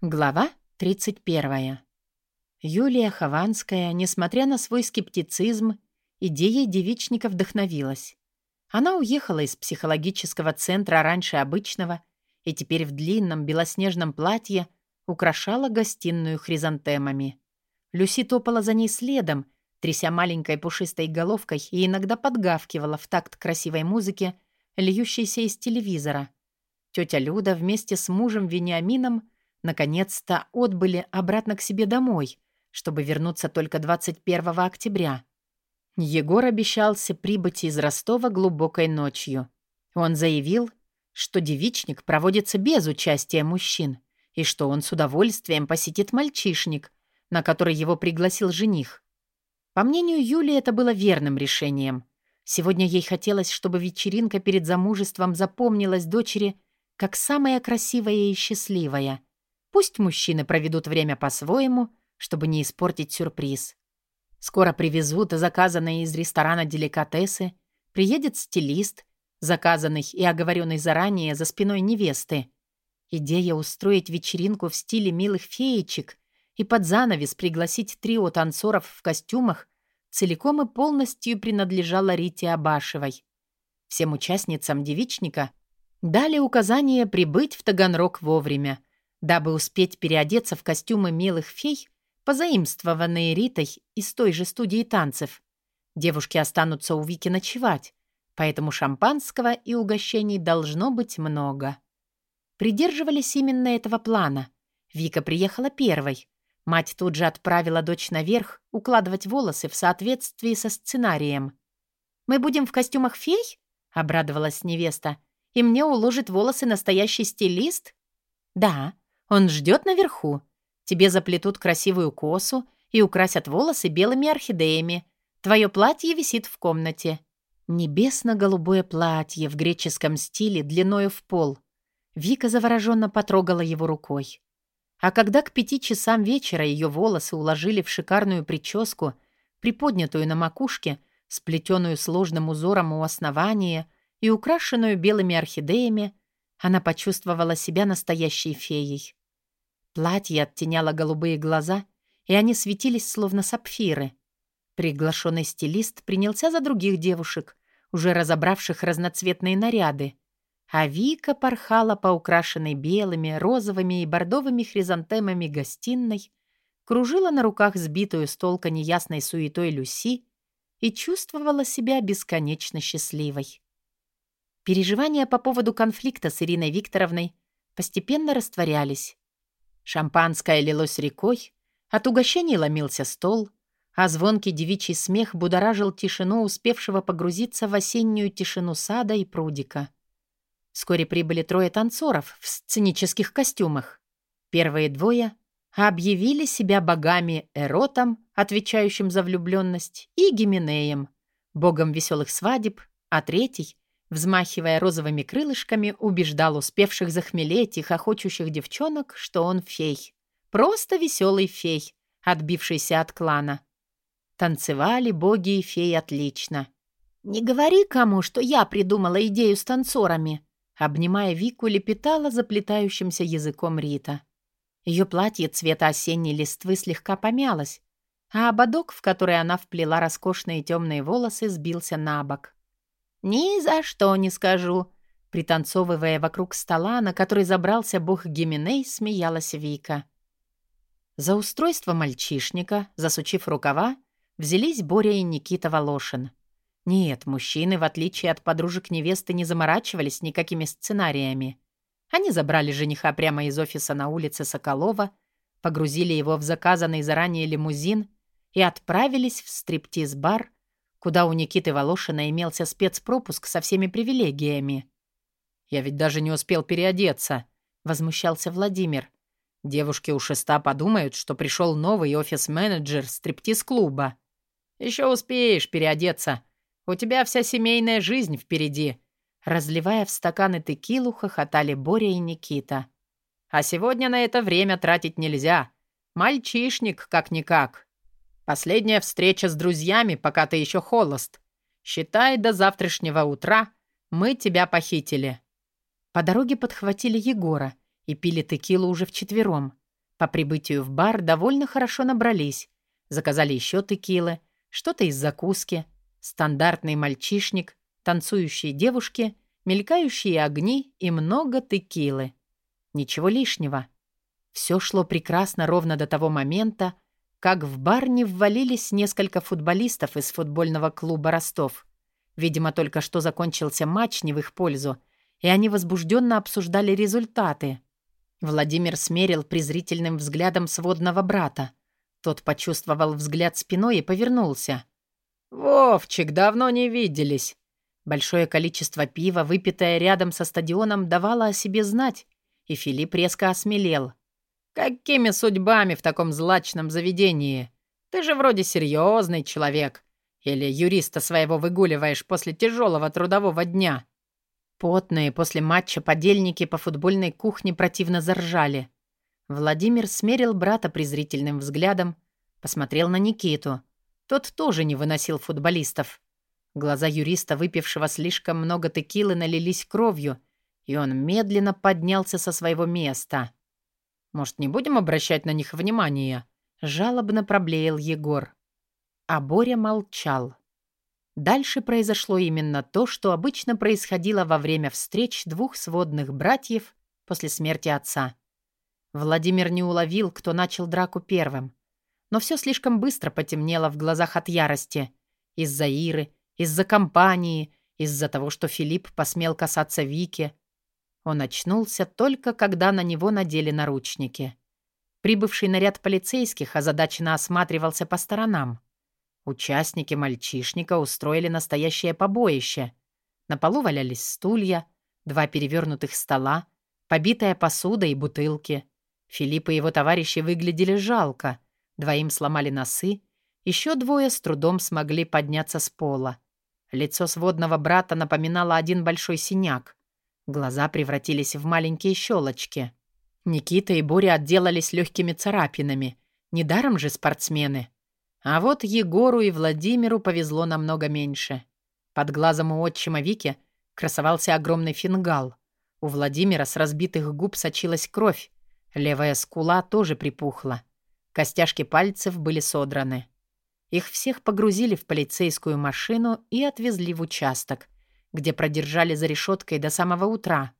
Глава 31. Юлия Хованская, несмотря на свой скептицизм, идеей девичника вдохновилась. Она уехала из психологического центра раньше обычного и теперь в длинном белоснежном платье украшала гостиную хризантемами. Люси топала за ней следом, тряся маленькой пушистой головкой и иногда подгавкивала в такт красивой музыки, льющейся из телевизора. Тетя Люда вместе с мужем Вениамином наконец-то отбыли обратно к себе домой, чтобы вернуться только 21 октября. Егор обещался прибыть из Ростова глубокой ночью. Он заявил, что девичник проводится без участия мужчин и что он с удовольствием посетит мальчишник, на который его пригласил жених. По мнению Юли, это было верным решением. Сегодня ей хотелось, чтобы вечеринка перед замужеством запомнилась дочери как самая красивая и счастливая — Пусть мужчины проведут время по-своему, чтобы не испортить сюрприз. Скоро привезут заказанные из ресторана деликатесы, приедет стилист, заказанный и оговоренный заранее за спиной невесты. Идея устроить вечеринку в стиле милых феечек и под занавес пригласить трио танцоров в костюмах целиком и полностью принадлежала Рите Абашевой. Всем участницам девичника дали указание прибыть в Таганрог вовремя, дабы успеть переодеться в костюмы милых фей, позаимствованные Ритой из той же студии танцев. Девушки останутся у Вики ночевать, поэтому шампанского и угощений должно быть много. Придерживались именно этого плана. Вика приехала первой. Мать тут же отправила дочь наверх укладывать волосы в соответствии со сценарием. «Мы будем в костюмах фей?» — обрадовалась невеста. «И мне уложит волосы настоящий стилист?» «Да, он ждет наверху. Тебе заплетут красивую косу и украсят волосы белыми орхидеями. Твое платье висит в комнате. Небесно-голубое платье в греческом стиле длиною в пол. Вика завороженно потрогала его рукой. А когда к пяти часам вечера ее волосы уложили в шикарную прическу, приподнятую на макушке, сплетенную сложным узором у основания и украшенную белыми орхидеями, она почувствовала себя настоящей феей. Платье оттеняло голубые глаза, и они светились словно сапфиры. Приглашенный стилист принялся за других девушек, уже разобравших разноцветные наряды. А Вика порхала по украшенной белыми, розовыми и бордовыми хризантемами гостиной, кружила на руках сбитую с толка неясной суетой Люси и чувствовала себя бесконечно счастливой. Переживания по поводу конфликта с Ириной Викторовной постепенно растворялись. Шампанское лилось рекой, от угощений ломился стол, а звонкий девичий смех будоражил тишину, успевшего погрузиться в осеннюю тишину сада и прудика. Вскоре прибыли трое танцоров в сценических костюмах. Первые двое объявили себя богами Эротом, отвечающим за влюбленность, и Гименеем, богом веселых свадеб, а третий взмахивая розовыми крылышками, убеждал успевших захмелеть и хохочущих девчонок, что он фей. Просто веселый фей, отбившийся от клана. Танцевали боги и феи отлично. «Не говори кому, что я придумала идею с танцорами», обнимая Вику, лепетала заплетающимся языком Рита. Ее платье цвета осенней листвы слегка помялось, а ободок, в который она вплела роскошные темные волосы, сбился на бок. «Ни за что не скажу», — пританцовывая вокруг стола, на который забрался бог Гименей, смеялась Вика. За устройство мальчишника, засучив рукава, взялись Боря и Никита Волошин. Нет, мужчины, в отличие от подружек невесты, не заморачивались никакими сценариями. Они забрали жениха прямо из офиса на улице Соколова, погрузили его в заказанный заранее лимузин и отправились в стриптиз-бар, куда у Никиты Волошина имелся спецпропуск со всеми привилегиями. «Я ведь даже не успел переодеться», — возмущался Владимир. «Девушки у шеста подумают, что пришел новый офис-менеджер стриптиз-клуба. Еще успеешь переодеться. У тебя вся семейная жизнь впереди». Разливая в стаканы текилу, хохотали Боря и Никита. «А сегодня на это время тратить нельзя. Мальчишник, как-никак». Последняя встреча с друзьями, пока ты еще холост. Считай, до завтрашнего утра мы тебя похитили». По дороге подхватили Егора и пили текилу уже вчетвером. По прибытию в бар довольно хорошо набрались. Заказали еще текилы, что-то из закуски, стандартный мальчишник, танцующие девушки, мелькающие огни и много текилы. Ничего лишнего. Все шло прекрасно ровно до того момента, как в бар не ввалились несколько футболистов из футбольного клуба «Ростов». Видимо, только что закончился матч не в их пользу, и они возбужденно обсуждали результаты. Владимир смерил презрительным взглядом сводного брата. Тот почувствовал взгляд спиной и повернулся. «Вовчик, давно не виделись!» Большое количество пива, выпитое рядом со стадионом, давало о себе знать, и Филипп резко осмелел. «Какими судьбами в таком злачном заведении? Ты же вроде серьезный человек. Или юриста своего выгуливаешь после тяжелого трудового дня?» Потные после матча подельники по футбольной кухне противно заржали. Владимир смерил брата презрительным взглядом, посмотрел на Никиту. Тот тоже не выносил футболистов. Глаза юриста, выпившего слишком много текилы, налились кровью, и он медленно поднялся со своего места. «Может, не будем обращать на них внимания?» — жалобно проблеял Егор. А Боря молчал. Дальше произошло именно то, что обычно происходило во время встреч двух сводных братьев после смерти отца. Владимир не уловил, кто начал драку первым. Но все слишком быстро потемнело в глазах от ярости. Из-за Иры, из-за компании, из-за того, что Филипп посмел касаться Вики. Он очнулся только, когда на него надели наручники. Прибывший наряд полицейских озадаченно осматривался по сторонам. Участники мальчишника устроили настоящее побоище. На полу валялись стулья, два перевернутых стола, побитая посуда и бутылки. Филипп и его товарищи выглядели жалко. Двоим сломали носы, еще двое с трудом смогли подняться с пола. Лицо сводного брата напоминало один большой синяк. Глаза превратились в маленькие щелочки. Никита и Боря отделались легкими царапинами. Недаром же спортсмены. А вот Егору и Владимиру повезло намного меньше. Под глазом у отчима Вики красовался огромный фингал. У Владимира с разбитых губ сочилась кровь. Левая скула тоже припухла. Костяшки пальцев были содраны. Их всех погрузили в полицейскую машину и отвезли в участок, где продержали за решеткой до самого утра.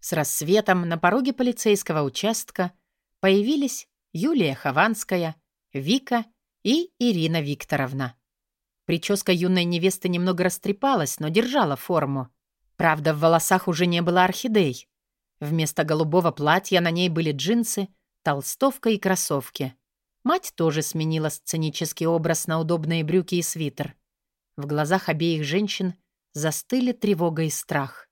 С рассветом на пороге полицейского участка появились Юлия Хованская, Вика и Ирина Викторовна. Прическа юной невесты немного растрепалась, но держала форму. Правда, в волосах уже не было орхидей. Вместо голубого платья на ней были джинсы, толстовка и кроссовки. Мать тоже сменила сценический образ на удобные брюки и свитер. В глазах обеих женщин застыли тревога и страх.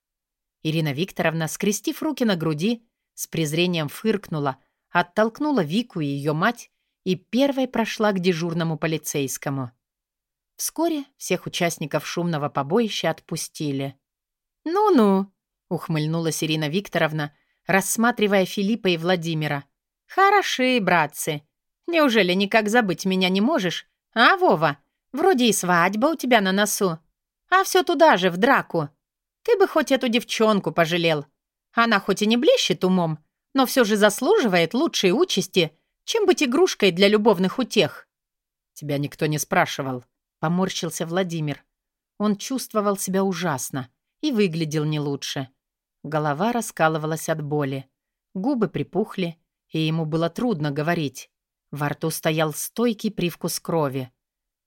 Ирина Викторовна, скрестив руки на груди, с презрением фыркнула, оттолкнула Вику и ее мать и первой прошла к дежурному полицейскому. Вскоре всех участников шумного побоища отпустили. «Ну-ну», — ухмыльнулась Ирина Викторовна, рассматривая Филиппа и Владимира. «Хороши, братцы. Неужели никак забыть меня не можешь? А, Вова, вроде и свадьба у тебя на носу. А все туда же, в драку. Ты бы хоть эту девчонку пожалел. Она хоть и не блещет умом, но все же заслуживает лучшей участи, чем быть игрушкой для любовных утех?» «Тебя никто не спрашивал», — поморщился Владимир. Он чувствовал себя ужасно и выглядел не лучше. Голова раскалывалась от боли. Губы припухли, и ему было трудно говорить. Во рту стоял стойкий привкус крови.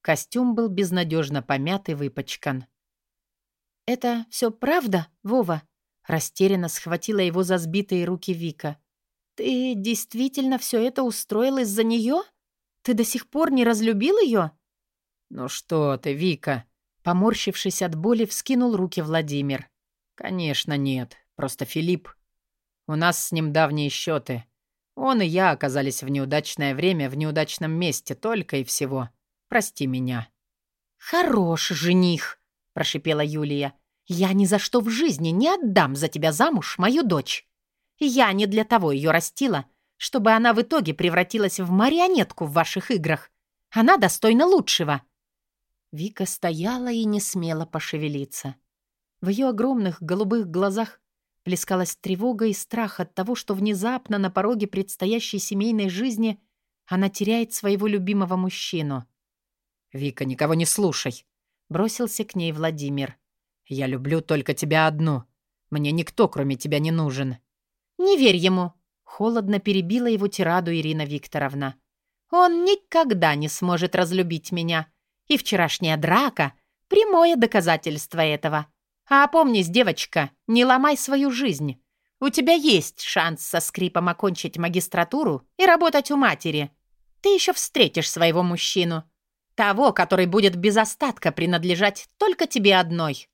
Костюм был безнадежно помят и выпачкан. «Это все правда, Вова?» Растерянно схватила его за сбитые руки Вика. «Ты действительно все это устроил из-за нее? Ты до сих пор не разлюбил ее?» «Ну что ты, Вика?» Поморщившись от боли, вскинул руки Владимир. «Конечно нет. Просто Филипп. У нас с ним давние счеты. Он и я оказались в неудачное время в неудачном месте только и всего. Прости меня». «Хорош жених!» — прошипела Юлия. «Я ни за что в жизни не отдам за тебя замуж мою дочь. Я не для того ее растила, чтобы она в итоге превратилась в марионетку в ваших играх. Она достойна лучшего». Вика стояла и не смела пошевелиться. В ее огромных голубых глазах Плескалась тревога и страх от того, что внезапно на пороге предстоящей семейной жизни она теряет своего любимого мужчину. «Вика, никого не слушай!» — бросился к ней Владимир. «Я люблю только тебя одну. Мне никто, кроме тебя, не нужен». «Не верь ему!» — холодно перебила его тираду Ирина Викторовна. «Он никогда не сможет разлюбить меня. И вчерашняя драка — прямое доказательство этого. А опомнись, девочка, не ломай свою жизнь. У тебя есть шанс со скрипом окончить магистратуру и работать у матери. Ты еще встретишь своего мужчину. Того, который будет без остатка принадлежать только тебе одной».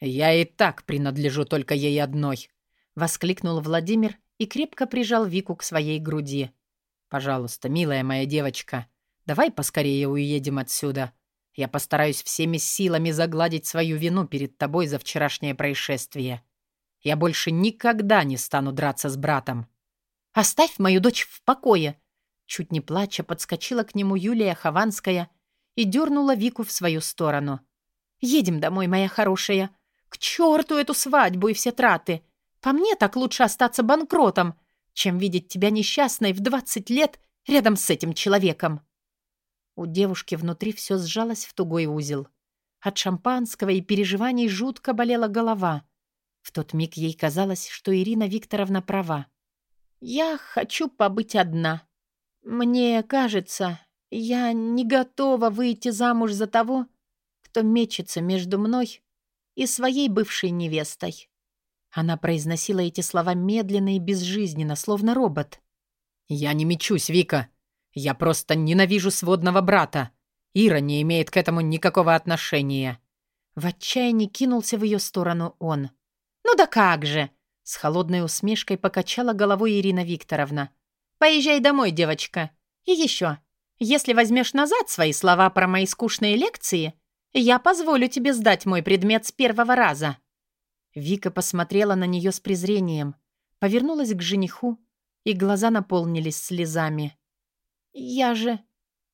«Я и так принадлежу только ей одной», — воскликнул Владимир и крепко прижал Вику к своей груди. «Пожалуйста, милая моя девочка, давай поскорее уедем отсюда. Я постараюсь всеми силами загладить свою вину перед тобой за вчерашнее происшествие. Я больше никогда не стану драться с братом». «Оставь мою дочь в покое!» Чуть не плача подскочила к нему Юлия Хованская и дернула Вику в свою сторону. «Едем домой, моя хорошая. К черту эту свадьбу и все траты. По мне так лучше остаться банкротом, чем видеть тебя несчастной в двадцать лет рядом с этим человеком». У девушки внутри все сжалось в тугой узел. От шампанского и переживаний жутко болела голова. В тот миг ей казалось, что Ирина Викторовна права. «Я хочу побыть одна. Мне кажется, я не готова выйти замуж за того, кто мечется между мной и своей бывшей невестой». Она произносила эти слова медленно и безжизненно, словно робот. «Я не мечусь, Вика. Я просто ненавижу сводного брата. Ира не имеет к этому никакого отношения». В отчаянии кинулся в ее сторону он. «Ну да как же!» С холодной усмешкой покачала головой Ирина Викторовна. «Поезжай домой, девочка. И еще, если возьмешь назад свои слова про мои скучные лекции, я позволю тебе сдать мой предмет с первого раза». Вика посмотрела на нее с презрением, повернулась к жениху, и глаза наполнились слезами. «Я же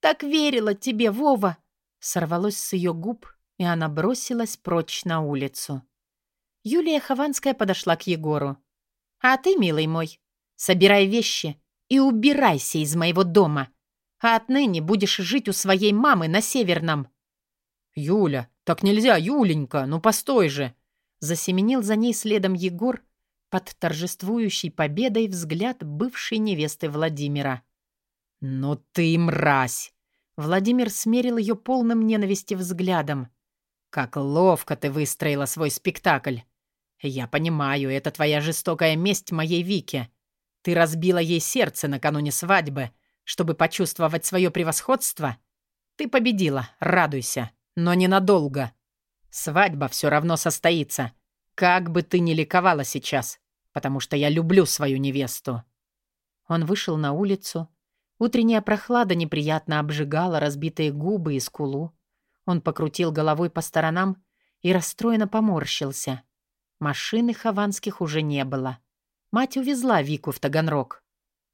так верила тебе, Вова!» Сорвалось с ее губ, и она бросилась прочь на улицу. Юлия Хованская подошла к Егору. «А ты, милый мой, собирай вещи и убирайся из моего дома, а отныне будешь жить у своей мамы на Северном». «Юля, так нельзя, Юленька, ну постой же!» Засеменил за ней следом Егор под торжествующей победой взгляд бывшей невесты Владимира. «Ну ты мразь!» Владимир смерил ее полным ненависти взглядом. «Как ловко ты выстроила свой спектакль! Я понимаю, это твоя жестокая месть моей Вике. Ты разбила ей сердце накануне свадьбы, чтобы почувствовать свое превосходство. Ты победила, радуйся, но ненадолго. Свадьба все равно состоится, как бы ты ни ликовала сейчас, потому что я люблю свою невесту». Он вышел на улицу, Утренняя прохлада неприятно обжигала разбитые губы и скулу. Он покрутил головой по сторонам и расстроенно поморщился. Машины хованских уже не было. Мать увезла Вику в Таганрог.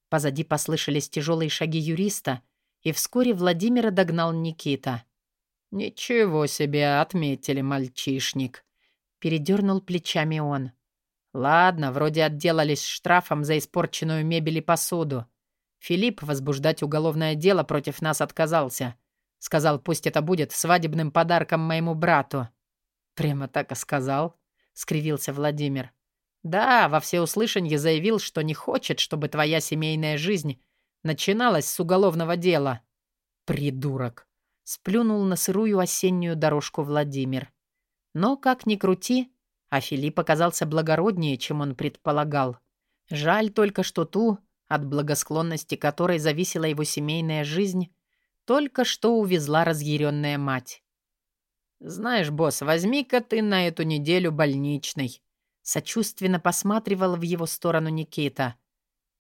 Позади послышались тяжелые шаги юриста, и вскоре Владимира догнал Никита. «Ничего себе, отметили, мальчишник!» Передернул плечами он. «Ладно, вроде отделались штрафом за испорченную мебель и посуду. Филипп возбуждать уголовное дело против нас отказался. Сказал, пусть это будет свадебным подарком моему брату. Прямо так и сказал, скривился Владимир. Да, во всеуслышанье заявил, что не хочет, чтобы твоя семейная жизнь начиналась с уголовного дела. Придурок. Сплюнул на сырую осеннюю дорожку Владимир. Но, как ни крути, а Филипп оказался благороднее, чем он предполагал. Жаль только, что ту, от благосклонности которой зависела его семейная жизнь, только что увезла разъяренная мать. «Знаешь, босс, возьми-ка ты на эту неделю больничный», сочувственно посматривал в его сторону Никита.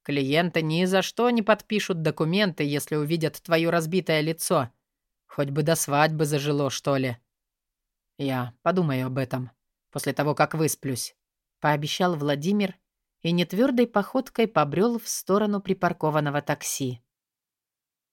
«Клиенты ни за что не подпишут документы, если увидят твое разбитое лицо. Хоть бы до свадьбы зажило, что ли». «Я подумаю об этом после того, как высплюсь», — пообещал Владимир и нетвердой походкой побрел в сторону припаркованного такси.